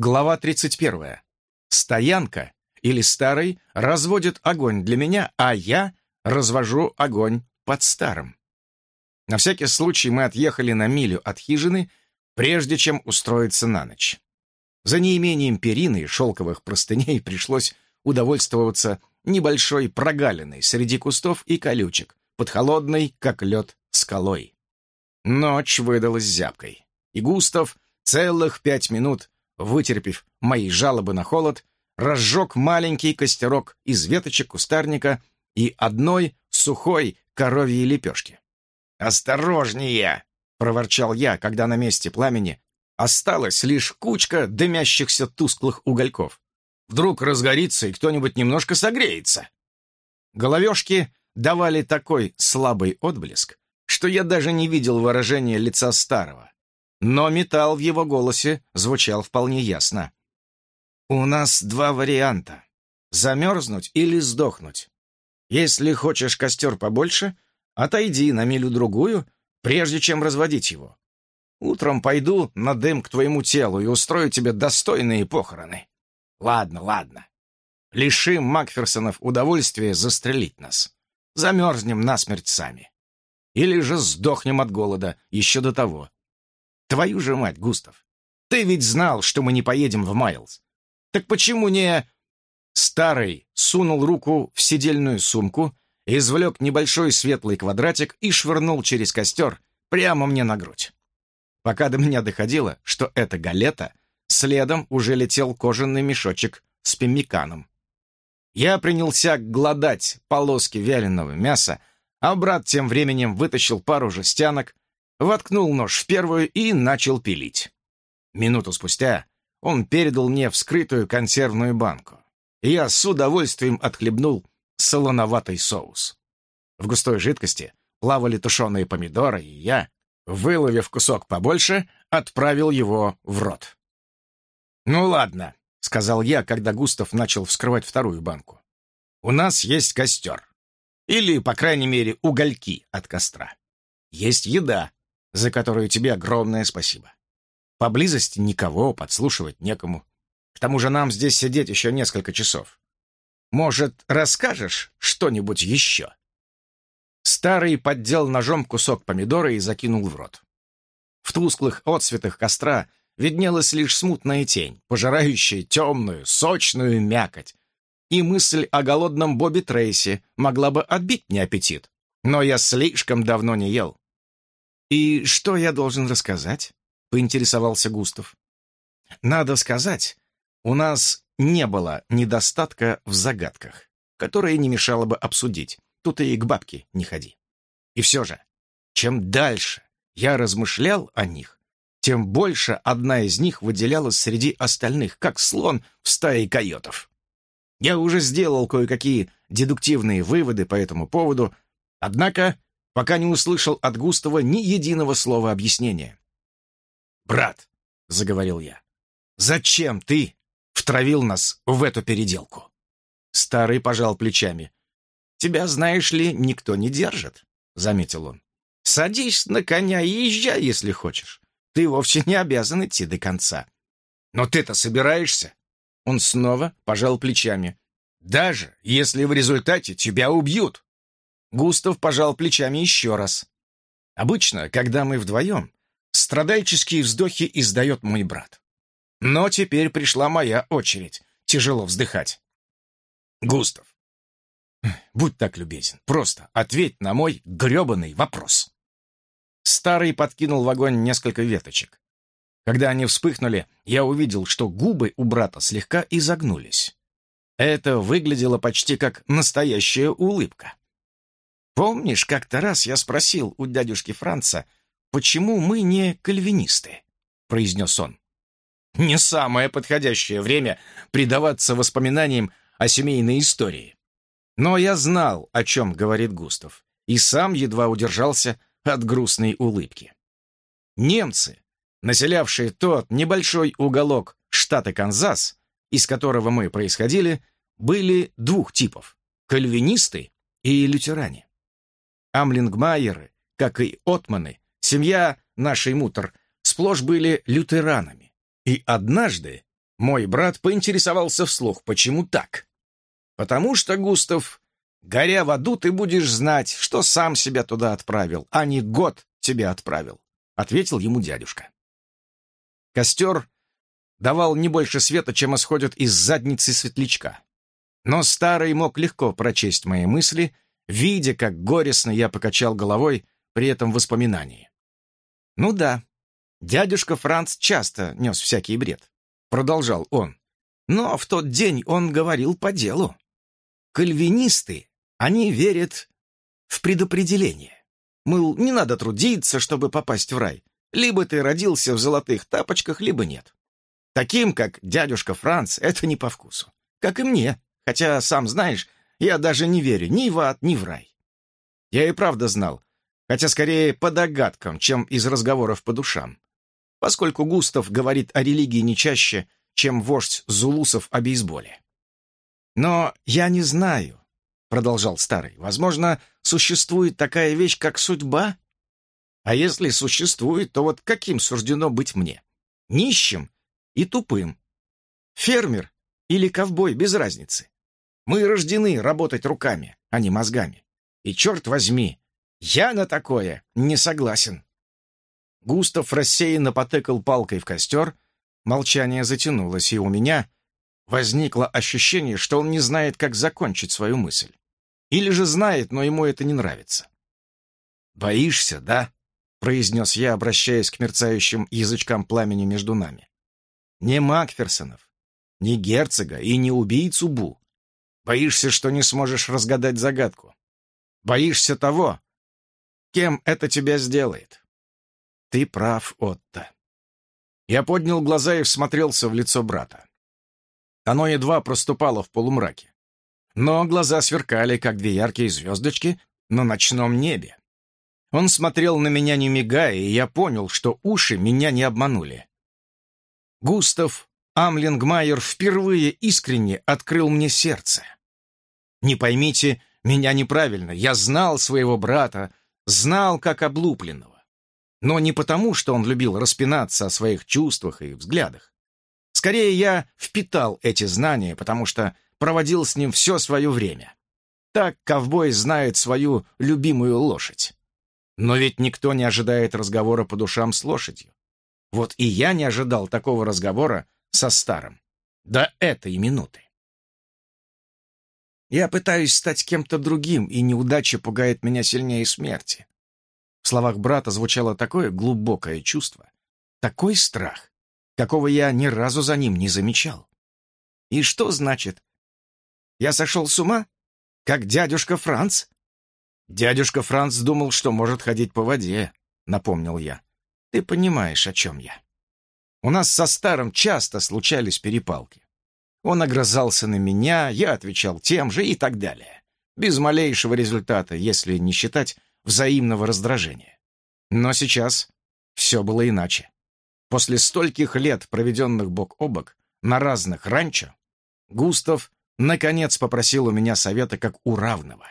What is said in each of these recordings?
Глава 31. Стоянка или старый разводит огонь для меня, а я развожу огонь под старым. На всякий случай мы отъехали на милю от хижины, прежде чем устроиться на ночь. За неимением перины и шелковых простыней пришлось удовольствоваться небольшой прогалиной среди кустов и колючек, под холодной, как лед, скалой. Ночь выдалась зябкой, и Густав целых пять минут вытерпев мои жалобы на холод, разжег маленький костерок из веточек кустарника и одной сухой коровьей лепешки. «Осторожнее!» — проворчал я, когда на месте пламени осталась лишь кучка дымящихся тусклых угольков. Вдруг разгорится и кто-нибудь немножко согреется. Головешки давали такой слабый отблеск, что я даже не видел выражения лица старого, но металл в его голосе звучал вполне ясно. «У нас два варианта — замерзнуть или сдохнуть. Если хочешь костер побольше, отойди на милю-другую, прежде чем разводить его. Утром пойду на дым к твоему телу и устрою тебе достойные похороны. Ладно, ладно. Лишим Макферсонов удовольствия застрелить нас. Замерзнем насмерть сами. Или же сдохнем от голода еще до того. Твою же мать, Густав, ты ведь знал, что мы не поедем в Майлз. Так почему не...» Старый сунул руку в сидельную сумку, извлек небольшой светлый квадратик и швырнул через костер прямо мне на грудь. Пока до меня доходило, что это галета, следом уже летел кожаный мешочек с пеммиканом. Я принялся глодать полоски вяленого мяса, а брат тем временем вытащил пару жестянок, воткнул нож в первую и начал пилить. Минуту спустя он передал мне вскрытую консервную банку. Я с удовольствием отхлебнул солоноватый соус. В густой жидкости плавали тушеные помидоры, и я, выловив кусок побольше, отправил его в рот. «Ну ладно», — сказал я, когда Густав начал вскрывать вторую банку. «У нас есть костер. Или, по крайней мере, угольки от костра. Есть еда, за которую тебе огромное спасибо. Поблизости никого, подслушивать некому. К тому же нам здесь сидеть еще несколько часов. Может, расскажешь что-нибудь еще?» Старый поддел ножом кусок помидора и закинул в рот. В тусклых отсветах костра виднелась лишь смутная тень, пожирающая темную, сочную мякоть. И мысль о голодном Бобби Трейси могла бы отбить мне аппетит. Но я слишком давно не ел. «И что я должен рассказать?» — поинтересовался Густав. «Надо сказать, у нас не было недостатка в загадках, которые не мешало бы обсудить. Тут и к бабке не ходи. И все же, чем дальше я размышлял о них, тем больше одна из них выделялась среди остальных, как слон в стае койотов. Я уже сделал кое-какие дедуктивные выводы по этому поводу, однако пока не услышал от Густава ни единого слова объяснения. «Брат», — заговорил я, — «зачем ты втравил нас в эту переделку?» Старый пожал плечами. «Тебя, знаешь ли, никто не держит», — заметил он. «Садись на коня и езжай, если хочешь. Ты вовсе не обязан идти до конца». «Но ты-то собираешься?» Он снова пожал плечами. «Даже если в результате тебя убьют». Густав пожал плечами еще раз. Обычно, когда мы вдвоем, страдальческие вздохи издает мой брат. Но теперь пришла моя очередь тяжело вздыхать. Густав, будь так любезен, просто ответь на мой гребаный вопрос. Старый подкинул в огонь несколько веточек. Когда они вспыхнули, я увидел, что губы у брата слегка изогнулись. Это выглядело почти как настоящая улыбка. Помнишь, как-то раз я спросил у дядюшки Франца, почему мы не кальвинисты?» — произнес он. «Не самое подходящее время предаваться воспоминаниям о семейной истории. Но я знал, о чем говорит Густав, и сам едва удержался от грустной улыбки. Немцы, населявшие тот небольшой уголок штата Канзас, из которого мы происходили, были двух типов — кальвинисты и лютеране. Амлингмайеры, как и Отманы, семья нашей мутор, сплошь были лютеранами. И однажды Мой брат поинтересовался вслух, почему так. Потому что, Густав, горя в аду, ты будешь знать, что сам себя туда отправил, а не год тебя отправил, ответил ему дядюшка. Костер давал не больше света, чем исходит из задницы светлячка. Но старый мог легко прочесть мои мысли, видя, как горестно я покачал головой при этом воспоминании. Ну да, дядюшка Франц часто нес всякий бред, продолжал он. Но в тот день он говорил по делу. Кальвинисты, они верят в предопределение. Мыл, не надо трудиться, чтобы попасть в рай. Либо ты родился в золотых тапочках, либо нет. Таким, как дядюшка Франц, это не по вкусу. Как и мне. Хотя, сам знаешь, я даже не верю ни в ад, ни в рай. Я и правда знал, хотя скорее по догадкам, чем из разговоров по душам. Поскольку Густав говорит о религии не чаще, чем вождь зулусов о бейсболе. «Но я не знаю», — продолжал старый, — «возможно, существует такая вещь, как судьба? А если существует, то вот каким суждено быть мне? Нищим и тупым. Фермер или ковбой, без разницы. Мы рождены работать руками, а не мозгами. И черт возьми, я на такое не согласен. Густав рассеянно потыкал палкой в костер, молчание затянулось, и у меня возникло ощущение, что он не знает, как закончить свою мысль. Или же знает, но ему это не нравится. «Боишься, да?» — произнес я, обращаясь к мерцающим язычкам пламени между нами не Макферсонов, не герцога и не убийцу Бу. Боишься, что не сможешь разгадать загадку. Боишься того, кем это тебя сделает. Ты прав, Отто. Я поднял глаза и всмотрелся в лицо брата. Оно едва проступало в полумраке. Но глаза сверкали, как две яркие звездочки на ночном небе. Он смотрел на меня не мигая, и я понял, что уши меня не обманули. Густав Амлингмайер впервые искренне открыл мне сердце. Не поймите меня неправильно, я знал своего брата, знал как облупленного. Но не потому, что он любил распинаться о своих чувствах и взглядах. Скорее, я впитал эти знания, потому что проводил с ним все свое время. Так ковбой знает свою любимую лошадь. Но ведь никто не ожидает разговора по душам с лошадью. Вот и я не ожидал такого разговора со старым. До этой минуты. Я пытаюсь стать кем-то другим, и неудача пугает меня сильнее смерти. В словах брата звучало такое глубокое чувство, такой страх, какого я ни разу за ним не замечал. И что значит? Я сошел с ума? Как дядюшка Франц? Дядюшка Франц думал, что может ходить по воде, напомнил я. Ты понимаешь, о чем я. У нас со старым часто случались перепалки. Он огрызался на меня, я отвечал тем же и так далее. Без малейшего результата, если не считать взаимного раздражения. Но сейчас все было иначе. После стольких лет, проведенных бок о бок на разных ранчо, Густав наконец попросил у меня совета как у равного.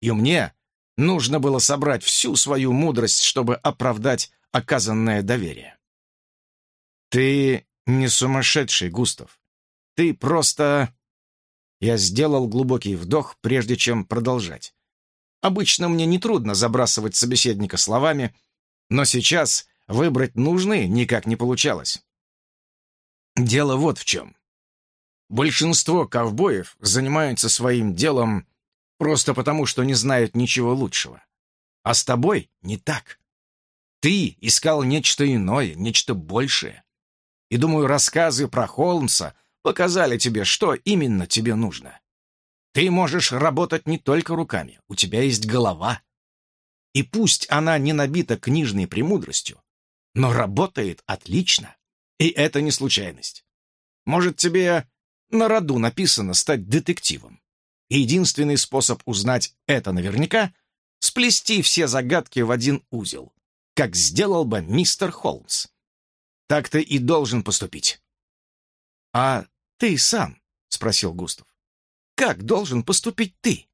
И мне нужно было собрать всю свою мудрость, чтобы оправдать оказанное доверие. «Ты не сумасшедший, Густав. Ты просто...» Я сделал глубокий вдох, прежде чем продолжать. Обычно мне нетрудно забрасывать собеседника словами, но сейчас выбрать нужные никак не получалось. Дело вот в чем. Большинство ковбоев занимаются своим делом просто потому, что не знают ничего лучшего. А с тобой не так. Ты искал нечто иное, нечто большее. И, думаю, рассказы про Холмса показали тебе, что именно тебе нужно. Ты можешь работать не только руками, у тебя есть голова. И пусть она не набита книжной премудростью, но работает отлично. И это не случайность. Может, тебе на роду написано стать детективом. Единственный способ узнать это наверняка — сплести все загадки в один узел как сделал бы мистер Холмс. Так ты и должен поступить. «А ты сам?» — спросил Густав. «Как должен поступить ты?»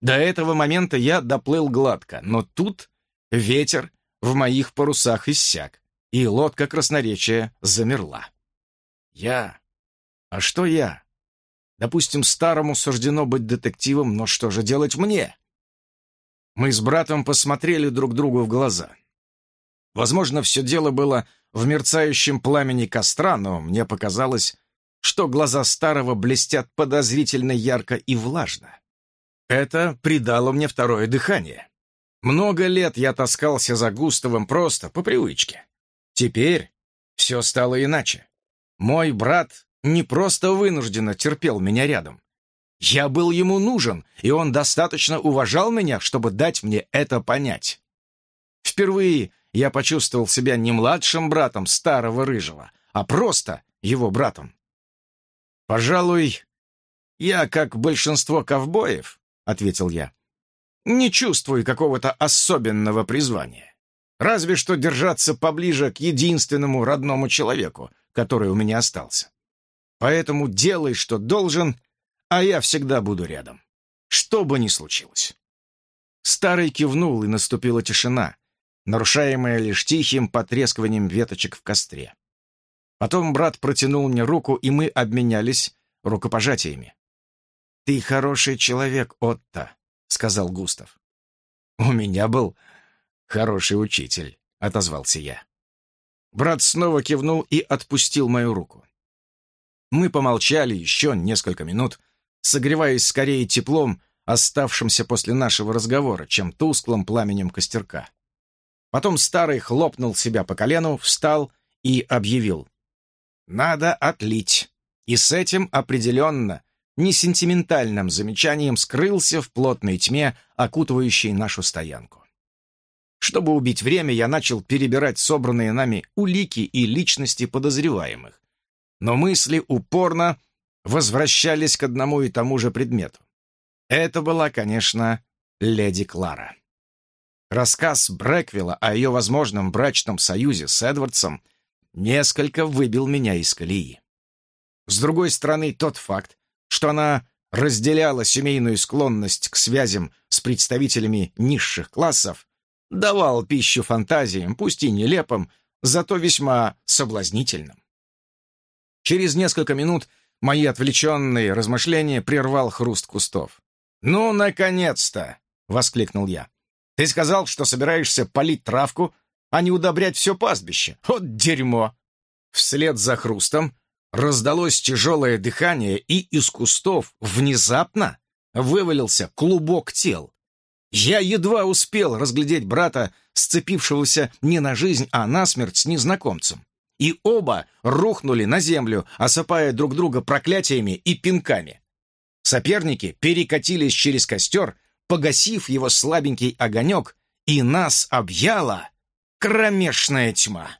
До этого момента я доплыл гладко, но тут ветер в моих парусах иссяк, и лодка красноречия замерла. Я? А что я? Допустим, старому суждено быть детективом, но что же делать мне? Мы с братом посмотрели друг другу в глаза. Возможно, все дело было в мерцающем пламени костра, но мне показалось, что глаза старого блестят подозрительно ярко и влажно. Это придало мне второе дыхание. Много лет я таскался за Густавом просто по привычке. Теперь все стало иначе. Мой брат не просто вынужденно терпел меня рядом. Я был ему нужен, и он достаточно уважал меня, чтобы дать мне это понять. Впервые я почувствовал себя не младшим братом старого рыжего, а просто его братом. «Пожалуй, я, как большинство ковбоев, — ответил я, — не чувствую какого-то особенного призвания. Разве что держаться поближе к единственному родному человеку, который у меня остался. Поэтому делай, что должен, а я всегда буду рядом. Что бы ни случилось. Старый кивнул, и наступила тишина, нарушаемая лишь тихим потрескиванием веточек в костре. Потом брат протянул мне руку, и мы обменялись рукопожатиями. «Ты хороший человек, Отто», — сказал Густав. «У меня был хороший учитель», — отозвался я. Брат снова кивнул и отпустил мою руку. Мы помолчали еще несколько минут, согреваясь скорее теплом, оставшимся после нашего разговора, чем тусклым пламенем костерка. Потом старый хлопнул себя по колену, встал и объявил. «Надо отлить». И с этим определенно, не сентиментальным замечанием скрылся в плотной тьме, окутывающей нашу стоянку. Чтобы убить время, я начал перебирать собранные нами улики и личности подозреваемых, но мысли упорно возвращались к одному и тому же предмету. Это была, конечно, леди Клара. Рассказ Брэквилла о ее возможном брачном союзе с Эдвардсом несколько выбил меня из колеи. С другой стороны, тот факт, что она разделяла семейную склонность к связям с представителями низших классов, давал пищу фантазиям, пусть и нелепым, зато весьма соблазнительным. Через несколько минут мои отвлеченные размышления прервал хруст кустов. «Ну, наконец-то!» — воскликнул я. «Ты сказал, что собираешься полить травку, а не удобрять все пастбище. Вот дерьмо!» Вслед за хрустом раздалось тяжелое дыхание, и из кустов внезапно вывалился клубок тел. Я едва успел разглядеть брата, сцепившегося не на жизнь, а на смерть с незнакомцем и оба рухнули на землю, осыпая друг друга проклятиями и пинками. Соперники перекатились через костер, погасив его слабенький огонек, и нас объяла кромешная тьма.